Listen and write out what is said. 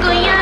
Tuya.